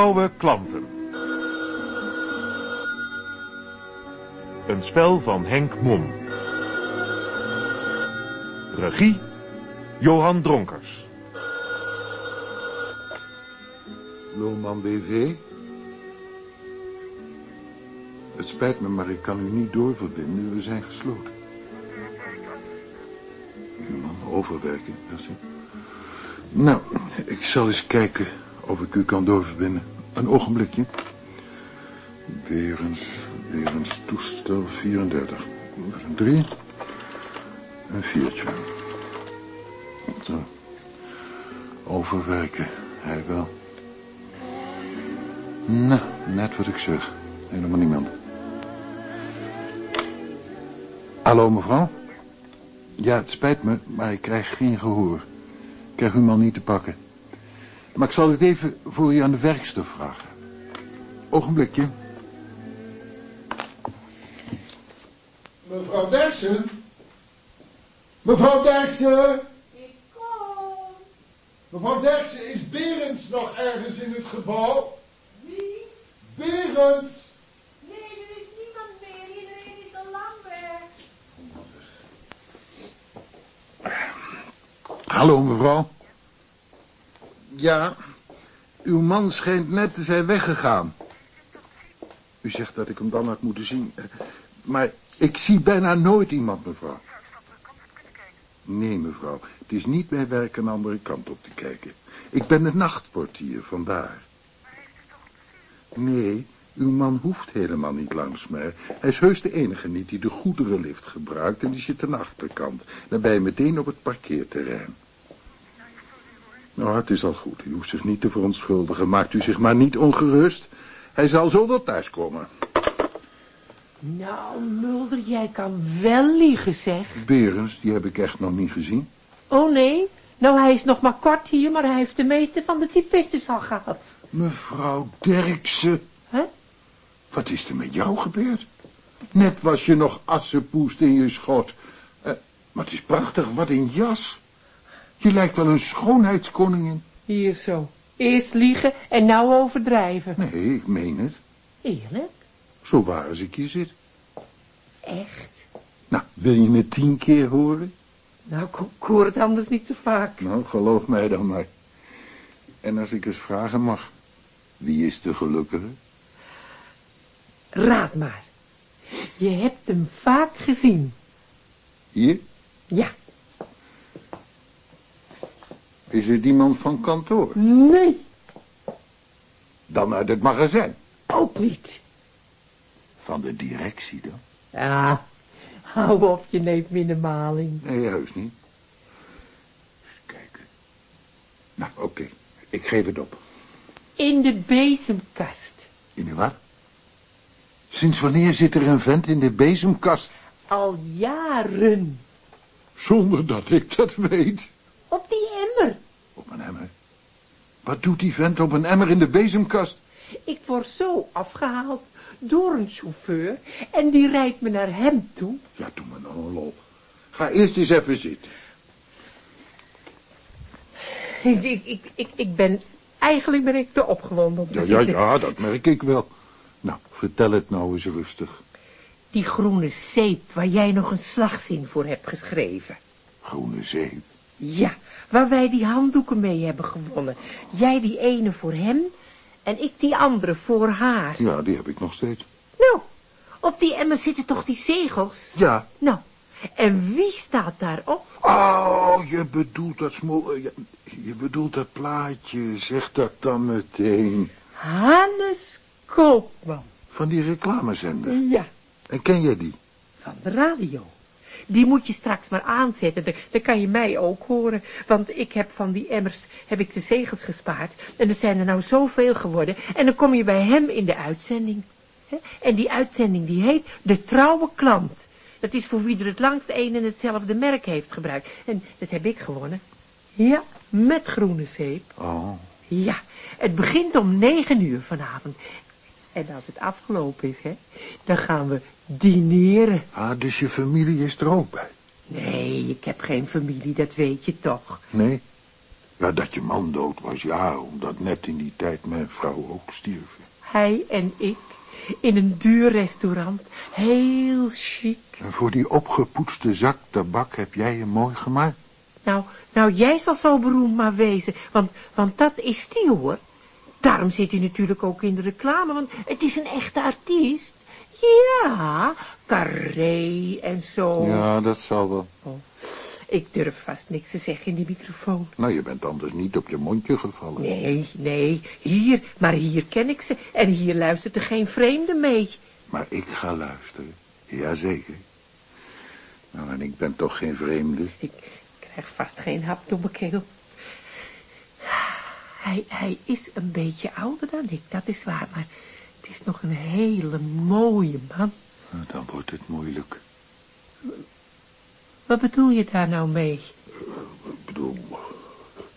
Trouwe klanten. Een spel van Henk Mom. Regie Johan Dronkers. Lulman BV. Het spijt me, maar ik kan u niet doorverbinden. We zijn gesloten. Uw man overwerken, dat is. Nou, ik zal eens kijken of ik u kan doorverbinden. Een ogenblikje. Berens, Berens toestel 34. Een drie. Een viertje. Zo. Overwerken, hij wel. Nou, net wat ik zeg. Helemaal niemand. Hallo, mevrouw? Ja, het spijt me, maar ik krijg geen gehoor. Ik krijg uw man niet te pakken. Maar ik zal het even voor u aan de werkster vragen. Ogenblikje. Mevrouw Derksen? Mevrouw Derksen? Ik kom. Mevrouw Derksen, is Berends nog ergens in het gebouw? Wie? Berends! Nee, er is niemand meer. Iedereen is al lang weg. Hallo, mevrouw. Ja, uw man schijnt net te zijn weggegaan. U zegt dat ik hem dan had moeten zien. eh, Maar ik zie bijna nooit iemand, mevrouw. Nee, mevrouw. Het is niet mijn werk een andere kant op te kijken. Ik ben de nachtportier, vandaar. Nee, uw man hoeft helemaal niet langs mij. Hij is heus de enige niet die de goederenlift gebruikt en die zit aan de achterkant. Daarbij meteen op het parkeerterrein. Nou, het is al goed. U hoeft zich niet te verontschuldigen. Maakt u zich maar niet ongerust. Hij zal zo wel thuiskomen. Nou, Mulder, jij kan wel liegen, zeg. Berens, die heb ik echt nog niet gezien. Oh, nee? Nou, hij is nog maar kort hier, maar hij heeft de meeste van de typistes al gehad. Mevrouw Derksen, Hè? wat is er met jou gebeurd? Net was je nog assenpoest in je schot. Eh, maar het is prachtig, wat een jas. Je lijkt wel een schoonheidskoningin. Hier zo. Eerst liegen en nou overdrijven. Nee, ik meen het. Eerlijk? Zo waar als ik hier zit. Echt? Nou, wil je het tien keer horen? Nou, ik ik hoor het anders niet zo vaak. Nou, geloof mij dan maar. En als ik eens vragen mag, wie is de gelukkige? Raad maar. Je hebt hem vaak gezien. Hier? Ja. Is het iemand van kantoor? Nee, Dan uit het magazijn. ook niet. Van de directie dan? Ah, hou op, je neemt minemaling. Nee, heus niet. Eens kijken. Nou, oké. Ik geef het op. In de bezemkast. In de wat? Sinds wanneer zit er een vent in de bezemkast? Al jaren. Zonder dat ik dat weet. Op die een emmer. Wat doet die vent op een emmer in de bezemkast? Ik word zo afgehaald door een chauffeur en die rijdt me naar hem toe. Ja, doe me nou een lol. Ga eerst eens even zitten. Ik, ik, ik, ik, ik ben, eigenlijk ben ik te opgewonden om te Ja, ja, zitten. ja, dat merk ik wel. Nou, vertel het nou eens rustig. Die groene zeep waar jij nog een slagzin voor hebt geschreven. Groene zeep. Ja, waar wij die handdoeken mee hebben gewonnen. Jij die ene voor hem en ik die andere voor haar. Ja, die heb ik nog steeds. Nou, op die emmer zitten toch die zegels? Ja. Nou, en wie staat daarop? Oh, je bedoelt dat smol... Je, je bedoelt dat plaatje. Zeg dat dan meteen. Hannes Koopman. Van die reclamezender. Ja, En ken jij die? van de radio. Die moet je straks maar aanzetten, dan, dan kan je mij ook horen. Want ik heb van die emmers, heb ik de zegels gespaard. En er zijn er nou zoveel geworden. En dan kom je bij hem in de uitzending. En die uitzending die heet De Trouwe Klant. Dat is voor wie er het langst een en hetzelfde merk heeft gebruikt. En dat heb ik gewonnen. Ja, met groene zeep. Oh. Ja, het begint om negen uur vanavond. En als het afgelopen is, hè, dan gaan we dineren. Ah, dus je familie is er ook bij? Nee, ik heb geen familie, dat weet je toch. Nee? Ja, dat je man dood was, ja, omdat net in die tijd mijn vrouw ook stierf. Hij en ik, in een duur restaurant, heel chic. En voor die opgepoetste zak tabak heb jij je mooi gemaakt. Nou, nou, jij zal zo beroemd maar wezen, want, want dat is die hoor. Daarom zit hij natuurlijk ook in de reclame, want het is een echte artiest. Ja, carré en zo. Ja, dat zal wel. Oh, ik durf vast niks te zeggen in die microfoon. Nou, je bent anders niet op je mondje gevallen. Nee, nee, hier, maar hier ken ik ze. En hier luistert er geen vreemde mee. Maar ik ga luisteren. Jazeker. Nou, en ik ben toch geen vreemde. Ik krijg vast geen hap door mijn keel. Hij, hij is een beetje ouder dan ik, dat is waar, maar is nog een hele mooie man. Nou, Dan wordt het moeilijk. Wat bedoel je daar nou mee? Ik bedoel,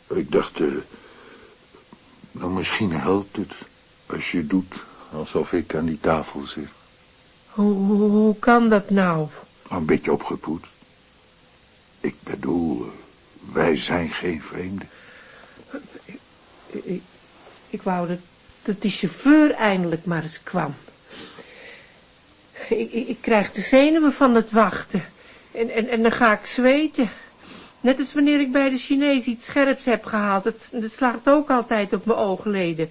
ik dacht, eh, nou misschien helpt het als je doet alsof ik aan die tafel zit. Hoe, hoe, hoe kan dat nou? Een beetje opgepoetst. Ik bedoel, eh, wij zijn geen vreemden. Ik, ik wou dat, dat die chauffeur eindelijk maar eens kwam. Ik, ik, ik krijg de zenuwen van het wachten. En, en, en dan ga ik zweten. Net als wanneer ik bij de Chinees iets scherps heb gehaald. Het, het slaagt ook altijd op mijn oogleden.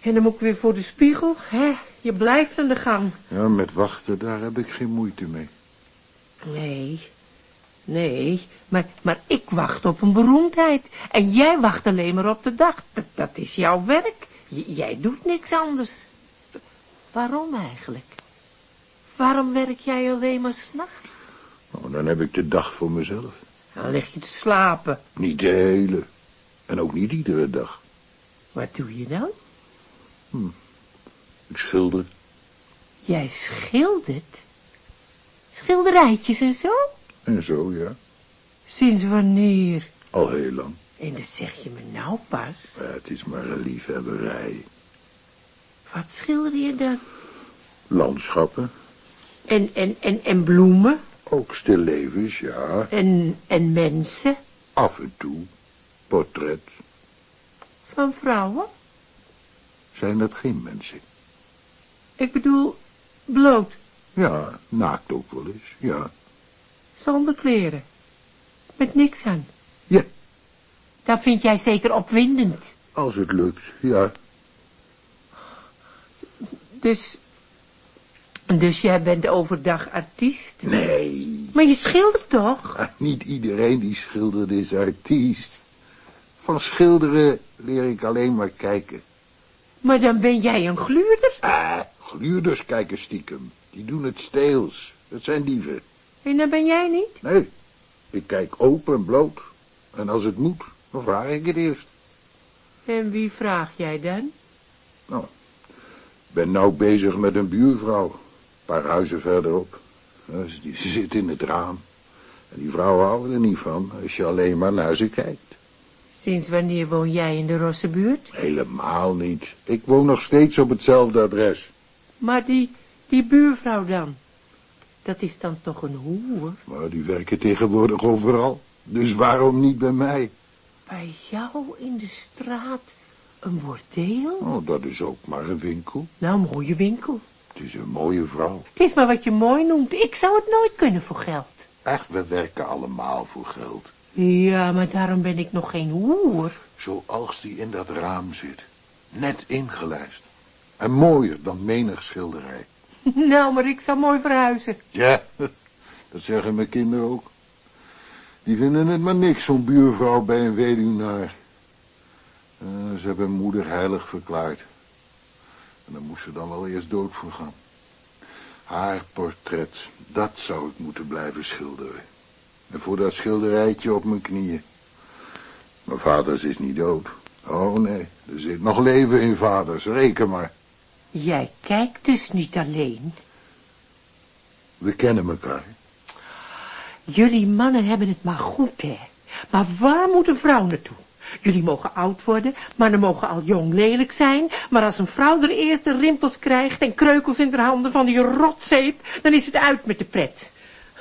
En dan moet ik weer voor de spiegel. Hè? Je blijft aan de gang. Ja, met wachten, daar heb ik geen moeite mee. Nee, nee, maar, maar ik wacht op een beroemdheid. En jij wacht alleen maar op de dag. Dat, dat is jouw werk. J- jij doet niks anders. Waarom eigenlijk? Waarom werk jij alleen maar s'nachts? Nou, dan heb ik de dag voor mezelf. Dan lig je te slapen. Niet de hele. En ook niet iedere dag. Wat doe je dan? Ik schilder. Jij schildert? Schilderijtjes en zo? En zo, ja. Sinds wanneer? Al heel lang. En dat zeg je me nou pas. Ja, het is maar een liefhebberij. Wat schilder je dan? Landschappen. En, en, en, en bloemen? Ook stillevens, ja. En, en mensen? Af en toe. Portret. Van vrouwen? Zijn dat geen mensen? Ik bedoel, bloot, Ja, naakt ook wel eens, ja. zonder kleren. Met niks aan. Ja. Dat vind jij zeker opwindend. Als het lukt, ja. Dus, dus jij bent overdag artiest? Nee. Maar je schildert toch? Ah, Niet iedereen die schildert is artiest. Van schilderen leer ik alleen maar kijken. Maar dan ben jij een gluurder? Ah, gluurders kijken stiekem. Die doen het steels. Dat zijn dieven. En dan ben jij niet? Nee, ik kijk open en bloot. En als het moet, dan vraag ik het eerst. En wie vraag jij dan? Nou, ik ben nou bezig met een buurvrouw. Een paar huizen verderop. Ze- Die zit in het raam. En die vrouw houdt er niet van als je alleen maar naar ze kijkt. Sinds wanneer woon jij in de Rosse buurt? Helemaal niet. Ik woon nog steeds op hetzelfde adres. Maar die, die buurvrouw dan? Dat is dan toch een hoer? Maar die werken tegenwoordig overal. Dus waarom niet bij mij? Bij jou in de straat een bordeel? Oh, dat is ook maar een winkel. Nou, mooie winkel. Het is een mooie vrouw. Het is maar wat je mooi noemt. Ik zou het nooit kunnen voor geld. Echt, we werken allemaal voor geld. Ja, maar daarom ben ik nog geen hoer. Zoals die in dat raam zit. Net ingelijst. En mooier dan menig schilderij. Nou, maar ik zou mooi verhuizen. Ja, dat zeggen mijn kinderen ook. Die vinden het maar niks, zo'n buurvrouw bij een weduwnaar. Eh, ze hebben moeder heilig verklaard. En daar moest ze dan wel eerst dood voor gaan. Haar portret, dat zou ik moeten blijven schilderen. En voor dat schilderijtje op mijn knieën. Mijn vaders is niet dood. Oh nee, er zit nog leven in vaders, reken maar. Jij kijkt dus niet alleen. We kennen elkaar. Jullie mannen hebben het maar goed, hè. Maar waar moet een vrouw naartoe? Jullie mogen oud worden, mannen mogen al jong lelijk zijn, maar als een vrouw er eerst de rimpels krijgt en kreukels in de handen van die rotzeep, dan is het uit met de pret.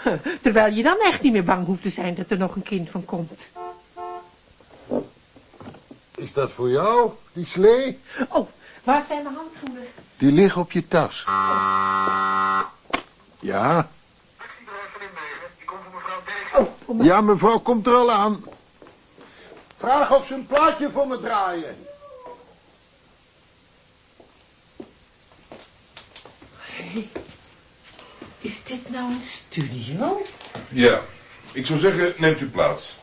Terwijl je dan echt niet meer bang hoeft te zijn dat er nog een kind van komt. Is dat voor jou, die slee? Oh, waar zijn mijn handschoenen? Die liggen op je tas. Ja? Oh, voor mij. Ja, mevrouw komt er al aan. Vraag of ze een plaatje voor me draaien. Is dit nou een studio? Ja, ik zou zeggen, neemt u plaats.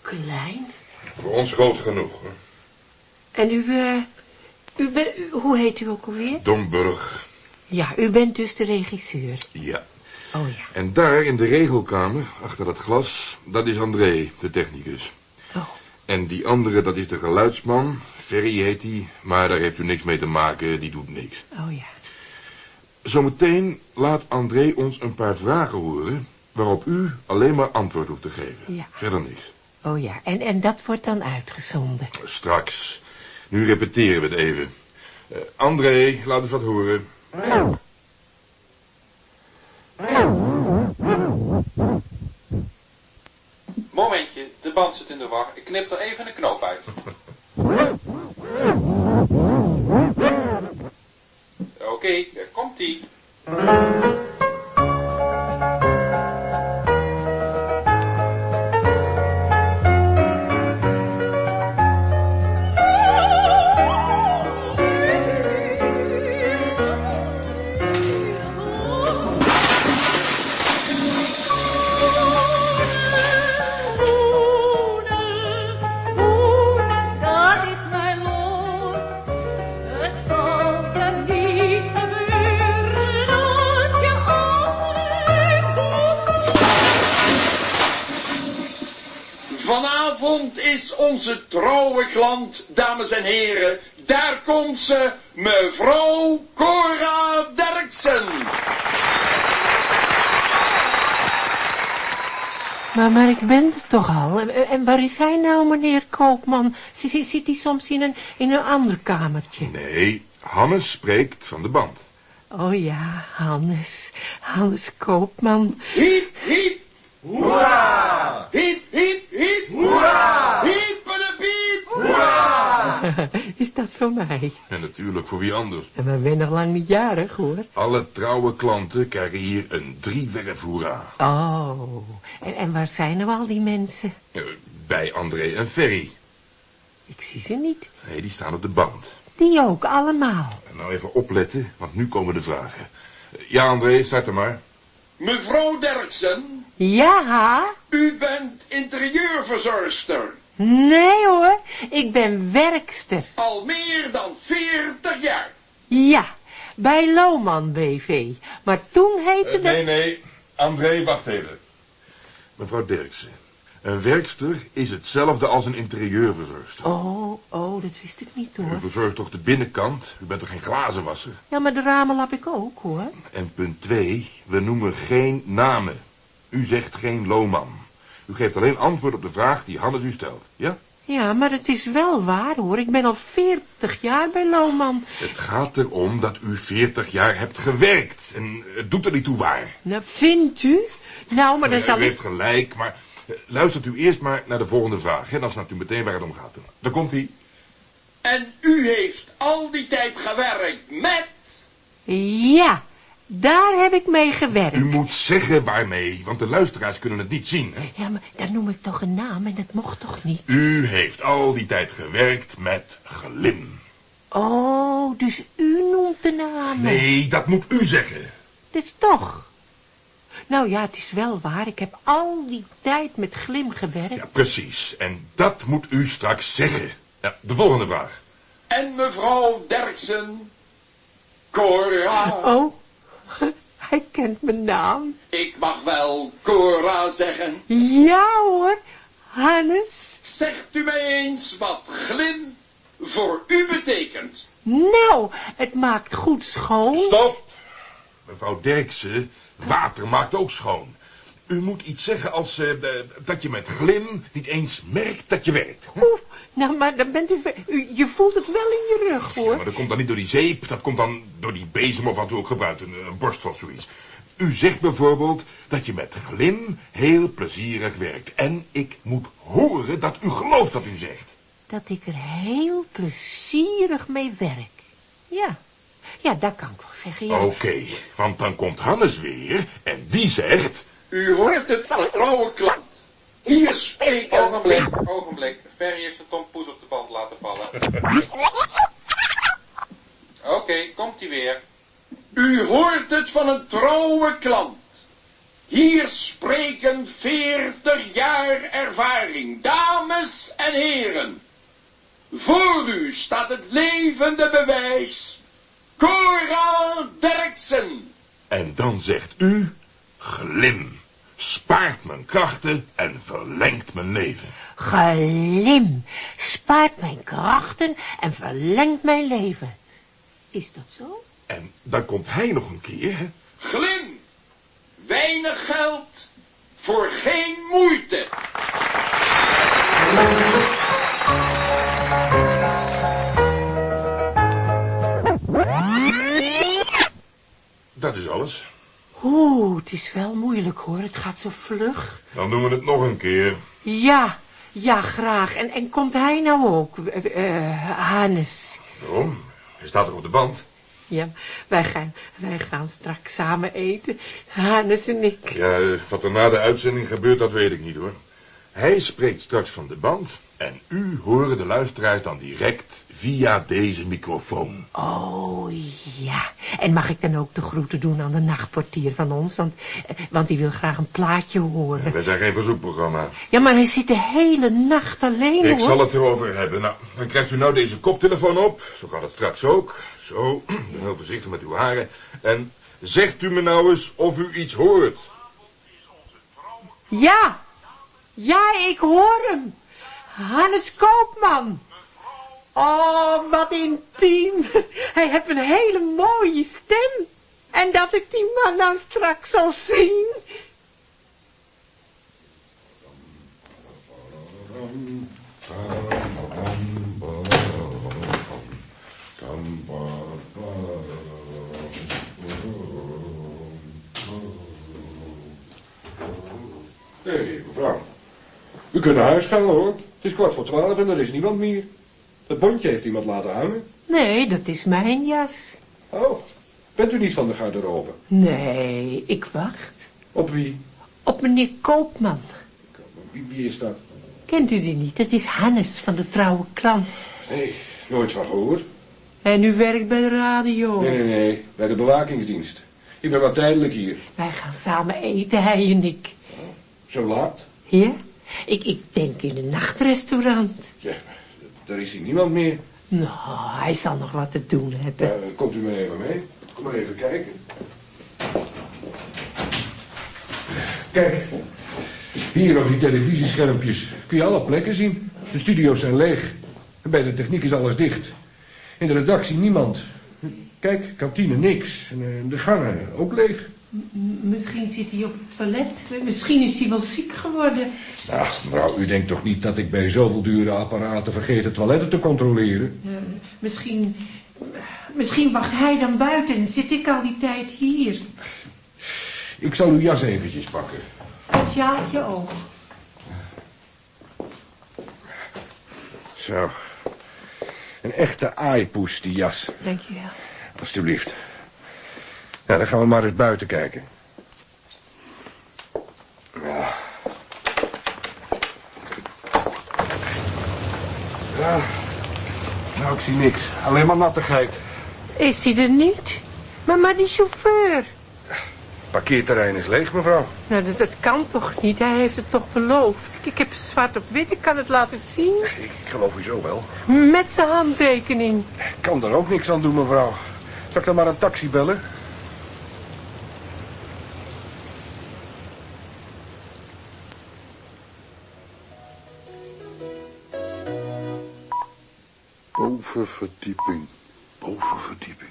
Klein. Voor ons groot genoeg. Hè? En u, eh, u bent, u- hoe heet u ook alweer? Domburg, Ja, u bent dus de regisseur. ja. Oh ja. En daar in de regelkamer, achter dat glas, dat is André, de technicus. Oh, En die andere, dat is de geluidsman. Ferry heet die, maar daar heeft u niks mee te maken, die doet niks. oh ja. Zometeen laat André ons een paar vragen horen, waarop u alleen maar antwoord hoeft te geven. Ja. Verder niks. Oh ja, en, en dat wordt dan uitgezonden. Straks. Nu repeteren we het even. Eh, André, laat eens wat horen. Momentje, de band zit in de war. Ik knip er even een knoop uit. Oké, daar komt onze trouwe klant, dames en heren. Daar komt ze, mevrouw Cora Derksen. Maar, maar ik ben er toch al. En, en waar is hij nou, meneer Koopman? Zit, zit hij soms in een, in een ander kamertje? Nee, Hannes spreekt van de band. Oh ja, Hannes. Hannes Koopman. Hiep, hiep. Hoera! Hiep, hiep, hiep. Hoera! Is dat voor mij? En natuurlijk voor wie anders. En we zijn nog lang niet jarig, hoor. Alle trouwe klanten krijgen hier een driewerf hoera. Oh, en, en waar zijn nou al die mensen? Eh, bij André en Ferry. Ik zie ze niet. Nee, die staan op de band. Die ook, allemaal. En nou even opletten, want nu komen de vragen. Ja, André, start er maar. Mevrouw Derksen, Ja? u bent interieurverzorgster. Nee hoor, ik ben werkster. Al meer dan 40 jaar. Ja, bij Lohman BV. Maar toen heette Eh, dat... nee, nee. André, wacht even. Mevrouw Derksen. Een werkster is hetzelfde als een interieurverzorgster. Oh, oh, dat wist ik niet U hoor. verzorgt toch de binnenkant? U bent toch geen glazenwasser? Ja, maar de ramen lap ik ook hoor. En punt 2, we noemen geen namen. U zegt geen Lohman. U geeft alleen antwoord op de vraag die Hannes u stelt. Ja? Ja, maar het is wel waar hoor. Ik ben al veertig jaar bij Lohman. Het gaat erom dat u 40 jaar hebt gewerkt. En het doet er niet toe waar. Nou, vindt u? Nou, maar dan u zal ik... heeft gelijk, maar eh, luistert u eerst maar naar de volgende vraag. En dan snapt u meteen waar het om gaat. Daar komt hij. En u heeft al die tijd gewerkt met... Ja, daar heb ik mee gewerkt. U moet zeggen waarmee, want de luisteraars kunnen het niet zien. Hè? Ja, maar dan noem ik toch een naam en dat mocht toch niet? U heeft al die tijd gewerkt met glim. Oh, dus u noemt de naam. Nee, dat moet u zeggen. Dus toch. Nou ja, het is wel waar. Ik heb al die tijd met glim gewerkt. Ja, precies. En dat moet u straks zeggen. Ja, de volgende vraag. En mevrouw Derksen... Cora... Oh, hij kent mijn naam. Ik mag wel Cora zeggen. Ja hoor, Hannes. Zegt u mij eens wat glim voor u betekent. Nou, het maakt goed schoon. Stop! Mevrouw Derksen, water maakt ook schoon. U moet iets zeggen als eh, dat je met glim niet eens merkt dat je werkt. Oeh, nou, maar dan bent u, ver- u... Je voelt het wel in je rug, Ja, hoor. maar dat komt dan niet door die zeep, dat komt dan door die bezem of wat u ook gebruikt, een, een borstel of zoiets. U zegt bijvoorbeeld dat je met glim heel plezierig werkt. En ik moet horen dat u gelooft wat u zegt. Dat ik er heel plezierig mee werk. Ja, ja, dat kan ik wel zeggen, ja. Oké, want dan komt Hannes weer en die zegt... U hoort het van trouwe klant. Hier spreken... Ogenblik, ogenblik. Ferry heeft de tompoes op de band laten vallen. Oké, komt hij weer. U hoort het van een trouwe klant. Hier spreken veertig jaar ervaring, dames en heren. Voor u staat het levende bewijs. Cora Derksen. En dan zegt u... Glim. Spaart mijn krachten en verlengt mijn leven. Glim spaart mijn krachten en verlengt mijn leven. Is dat zo? En dan komt hij nog een keer, hè? Glim. Weinig geld voor geen moeite. Dat is alles. Oeh, het is wel moeilijk hoor, het gaat zo vlug. Dan doen we het nog een keer. Ja, ja, graag. En, en komt hij nou ook, eh, Hannes? Waarom? Hij staat toch op de band? Ja, wij gaan, wij gaan straks samen eten, Hannes en ik. Ja, wat er na de uitzending gebeurt, dat weet ik niet hoor. Hij spreekt straks van de band en u horen de luisteraars dan direct via deze microfoon. Oh, ja. En mag ik dan ook de groeten doen aan de nachtportier van ons? Want, eh, want die wil graag een plaatje horen. Wij zijn geen verzoekprogramma. Ja, maar hij zit de hele nacht alleen, Ik hoor. zal het erover hebben. Nou, dan krijgt u nou deze koptelefoon op. Zo gaat het straks ook. Zo, ben heel voorzichtig met uw haren. En zegt u me nou eens of u iets hoort. Ja, ja, ik hoor hem. Hannes Koopman. Oh, wat intiem. Hij heeft een hele mooie stem. En dat ik die man nou straks zal zien. Hé, hey, mevrouw. U kunt naar huis gaan hoor. Het is kwart voor twaalf en er is niemand meer. Het bondje heeft iemand laten hangen. Nee, dat is mijn jas. Oh, bent u niet van de garderobe? Nee, ik wacht. Op wie? Op meneer Koopman. Wie, wie is dat? Kent u die niet? Dat is Hannes van de trouwe klant. Nee, nooit van gehoord. En u werkt bij de radio. Nee, nee, nee, bij de bewakingsdienst. Ik ben maar tijdelijk hier. Wij gaan samen eten, hij en ik. Zo laat? Ja? Ik, ik denk in een nachtrestaurant. Zeg, daar is hier niemand meer. Nou, hij zal nog wat te doen hebben. Komt u maar even mee. Kom maar even kijken. Kijk, hier op die televisieschermpjes kun je alle plekken zien. De studio's zijn leeg. En bij de techniek is alles dicht. In de redactie niemand. Kijk, kantine niks. En eh, de gangen ook leeg. M- Misschien zit hij op het toilet. Misschien is hij wel ziek geworden. Ach, mevrouw, u denkt toch niet dat ik bij zoveel dure apparaten vergeet de toiletten te controleren? Misschien, misschien wacht hij dan buiten en zit ik al die tijd hier. Ik zal uw jas eventjes pakken. Dat sjaaltje ook. Zo. Een echte aaipoes, die jas. Dankjewel. Alsjeblieft. Ja, dan gaan we maar eens buiten kijken. Ja. Ja. Nou, ik zie niks. Alleen maar nattigheid. Is hij er niet? Maar, maar die chauffeur. Parkeerterrein is leeg, mevrouw. Nou, dat, dat kan toch niet? Hij heeft het toch beloofd? Ik, ik heb zwart op wit, ik kan het laten zien. Ik, ik geloof u zo wel. Met zijn handtekening. Ik kan er ook niks aan doen, mevrouw. Zal ik dan maar een taxi bellen? Bovenverdieping. Bovenverdieping.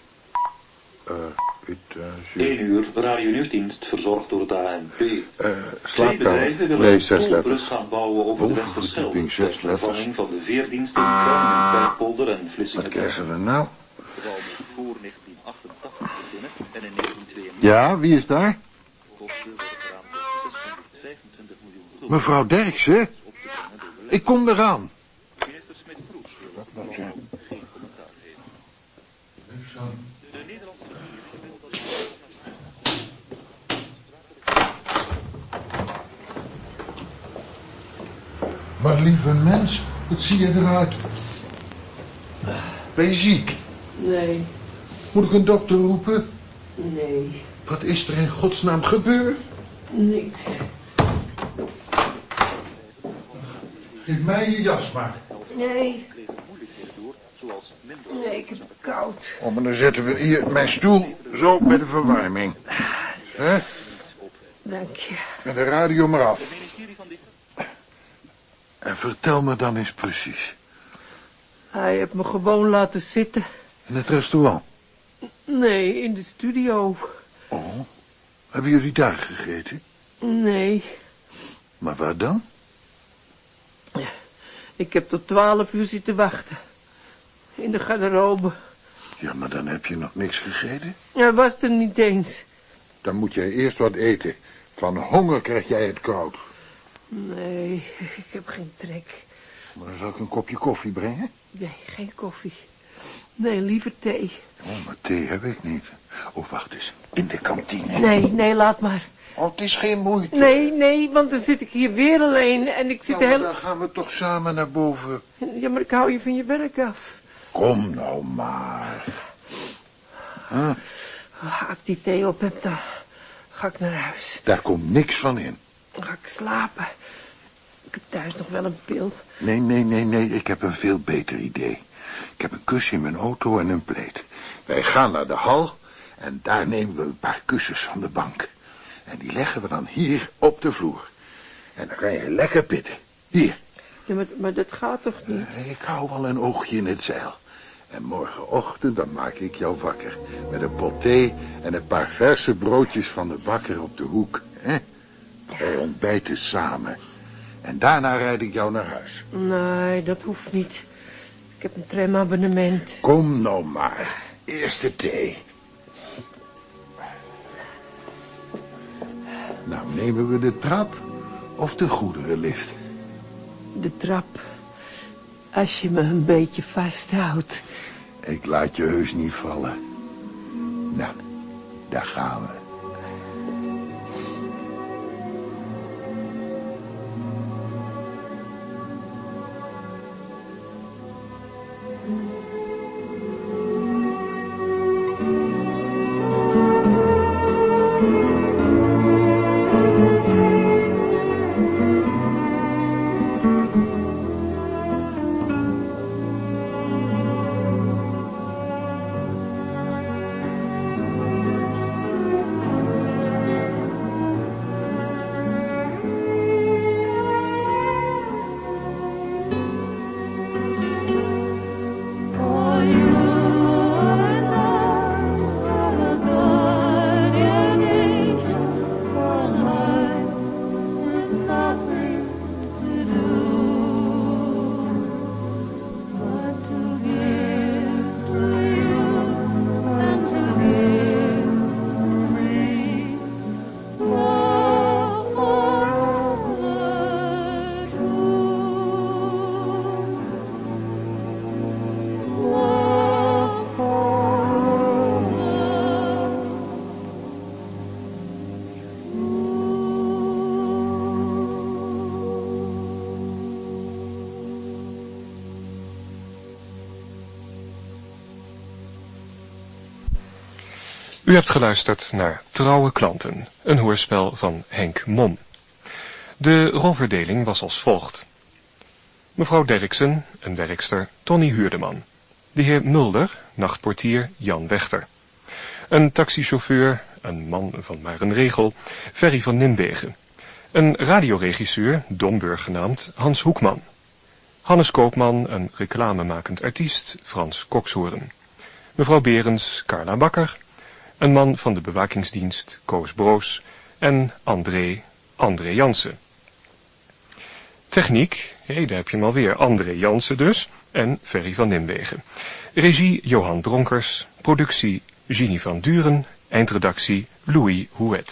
Uh, eh, etage... Eh, 1 uur, Radio Nieuwsdienst, verzorgd door het ANP. Uh, eh, slaapkamer. Nee, zes letters. gaan bouwen over de weg Bovenverdieping, zes letters. van de veerdiensten in Kruinen, en Vlissingen. Wat krijgen we nou? voor 1988 beginnen en in 1992... Ja, wie is daar? Mevrouw Derks, Derksen? Ik kom eraan. Maar lieve mens, wat zie je eruit? Ben je ziek? Nee, Moet ik een dokter roepen? nee, Wat is er in godsnaam gebeurd? niks. Geef mij je jas maar. Nee, nee, ik heb koud. Oh, maar dan zetten we hier mijn stoel zo bij de verwarming. Hè? Dank je. En de radio maar af. ministerie van Dit... En vertel me dan eens precies. Hij heeft me gewoon laten zitten. In het restaurant. Nee, in de studio. Oh, hebben jullie daar gegeten? Nee, Maar waar dan? ik heb tot twaalf uur zitten wachten. In de garderobe. Ja, maar dan heb je nog niks gegeten. Hij was er niet eens. Dan moet jij eerst wat eten. Van honger krijg jij het koud. Nee, ik heb geen trek. Maar dan zal ik een kopje koffie brengen? Nee, geen koffie. Nee, liever thee. Oh, maar thee heb ik niet. Oh, wacht eens. In de kantine. Nee, nee, laat maar. Oh, het is geen moeite. Nee, nee, want dan zit ik hier weer alleen en ik zit Nou, maar heel... dan gaan we toch samen naar boven. Ja, maar ik hou je van je werk af. Kom nou maar. Huh? Ga ik die thee op heb, dan ga ik naar huis. Daar komt niks van in. Dan ga ik slapen. Ik heb thuis nog wel een pil. Nee, nee, nee, nee. Ik heb een veel beter idee. Ik heb een kussen in mijn auto en een pleet. Wij gaan naar de hal en daar nemen we een paar kussens van de bank. En die leggen we dan hier op de vloer. En dan kan je lekker pitten. Hier. Ja, maar, maar dat gaat toch niet? Ik hou wel een oogje in het zeil. En morgenochtend dan maak ik jou wakker. Met een pot thee en een paar verse broodjes van de bakker op de hoek. Hè? Wij ontbijten samen. En daarna rijd ik jou naar huis. Nee, dat hoeft niet. Ik heb een tramabonnement. Kom nou maar. Eerste thee. Nou, nemen we de trap of de goederenlift? De trap. Als je me een beetje vasthoudt. Ik laat je heus niet vallen. Nou, daar gaan we. U hebt geluisterd naar Trouwe Klanten, een hoorspel van Henk Mom. De rolverdeling was als volgt. Mevrouw Derksen, een werkster, Tony Huurdeman. De heer Mulder, nachtportier Jan Wechter. Een taxichauffeur, een man van maar een regel, Ferry van Nimwegen. Een radioregisseur, Domburg genaamd, Hans Hoekman. Hannes Koopman, een reclamemakend artiest, Frans Kokshoorn. Mevrouw Berens, Carla Bakker. Een man van de bewakingsdienst, Koos Broos. En André, André Jansen. Techniek, hé, daar heb je hem alweer, André Jansen dus. En Ferry van Nimwegen. Regie Johan Dronkers. Productie Ginny van Duren. Eindredactie Louis Houet.